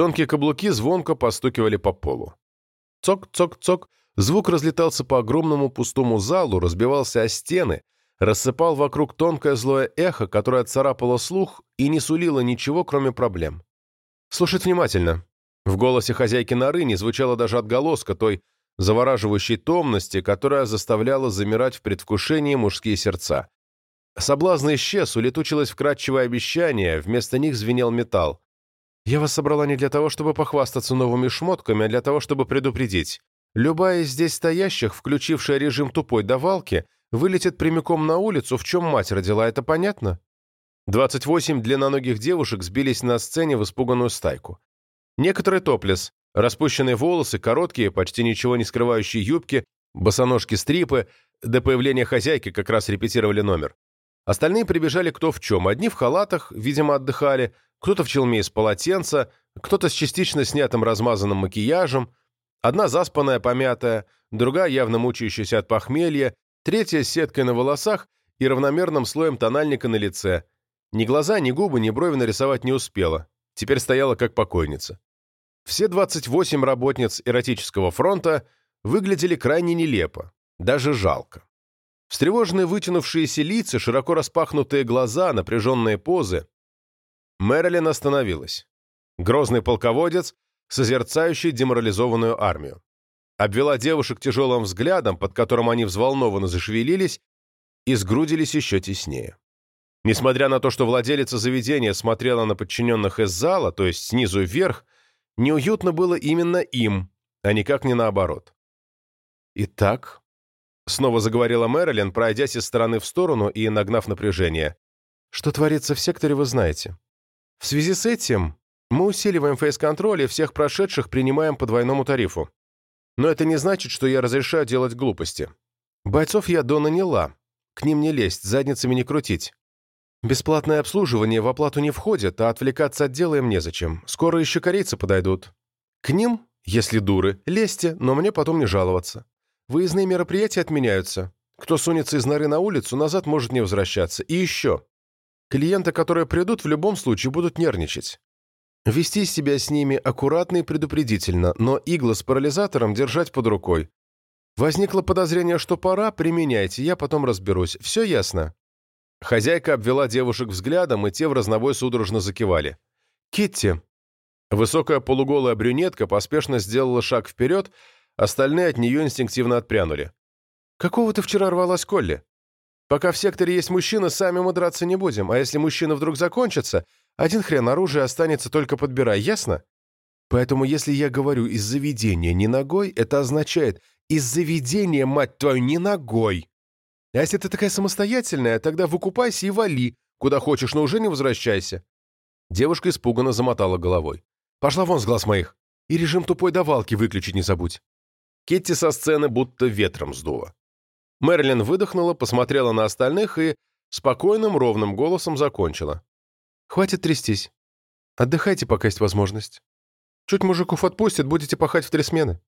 Тонкие каблуки звонко постукивали по полу. Цок-цок-цок, звук разлетался по огромному пустому залу, разбивался о стены, рассыпал вокруг тонкое злое эхо, которое царапало слух и не сулило ничего, кроме проблем. «Слушать внимательно». В голосе хозяйки норы не звучало даже отголоска той завораживающей томности, которая заставляла замирать в предвкушении мужские сердца. Соблазн исчез, улетучилось вкрадчивое обещание, вместо них звенел металл. «Я вас собрала не для того, чтобы похвастаться новыми шмотками, а для того, чтобы предупредить. Любая из здесь стоящих, включившая режим тупой давалки, вылетит прямиком на улицу, в чем мать родила, это понятно?» 28 длинноногих девушек сбились на сцене в испуганную стайку. Некоторые топлес, распущенные волосы, короткие, почти ничего не скрывающие юбки, босоножки-стрипы, до появления хозяйки как раз репетировали номер. Остальные прибежали кто в чем. Одни в халатах, видимо, отдыхали, кто-то в челме из полотенца, кто-то с частично снятым размазанным макияжем, одна заспанная, помятая, другая явно мучающаяся от похмелья, третья с сеткой на волосах и равномерным слоем тональника на лице. Ни глаза, ни губы, ни брови нарисовать не успела. Теперь стояла как покойница. Все 28 работниц эротического фронта выглядели крайне нелепо, даже жалко. Встревоженные вытянувшиеся лица, широко распахнутые глаза, напряженные позы. Мэрилин остановилась. Грозный полководец, созерцающий деморализованную армию. Обвела девушек тяжелым взглядом, под которым они взволнованно зашевелились и сгрудились еще теснее. Несмотря на то, что владелица заведения смотрела на подчиненных из зала, то есть снизу вверх, неуютно было именно им, а никак не наоборот. «Итак», Снова заговорила Мэрилин, пройдясь из стороны в сторону и нагнав напряжение. «Что творится в секторе, вы знаете. В связи с этим мы усиливаем фейс-контроль и всех прошедших принимаем по двойному тарифу. Но это не значит, что я разрешаю делать глупости. Бойцов я донаняла. К ним не лезть, задницами не крутить. Бесплатное обслуживание в оплату не входит, а отвлекаться от дела им незачем. Скоро еще корейцы подойдут. К ним, если дуры, лезьте, но мне потом не жаловаться. Выездные мероприятия отменяются. Кто сунется из норы на улицу, назад может не возвращаться. И еще. Клиенты, которые придут, в любом случае будут нервничать. Вести себя с ними аккуратно и предупредительно, но иглы с парализатором держать под рукой. Возникло подозрение, что пора, применяйте, я потом разберусь. Все ясно?» Хозяйка обвела девушек взглядом, и те в разнобой судорожно закивали. «Китти!» Высокая полуголая брюнетка поспешно сделала шаг вперед, Остальные от нее инстинктивно отпрянули. «Какого ты вчера рвалась, Колли? Пока в секторе есть мужчина, сами мы драться не будем, а если мужчина вдруг закончится, один хрен оружие останется только подбирай, ясно? Поэтому если я говорю «из заведения не ногой», это означает «из заведения, мать твою, не ногой». А если ты такая самостоятельная, тогда выкупайся и вали, куда хочешь, но уже не возвращайся». Девушка испуганно замотала головой. «Пошла вон с глаз моих. И режим тупой давалки выключить не забудь». Кетти со сцены будто ветром сдуло. Мэрилин выдохнула, посмотрела на остальных и спокойным, ровным голосом закончила. «Хватит трястись. Отдыхайте, пока есть возможность. Чуть мужиков отпустят, будете пахать в три смены».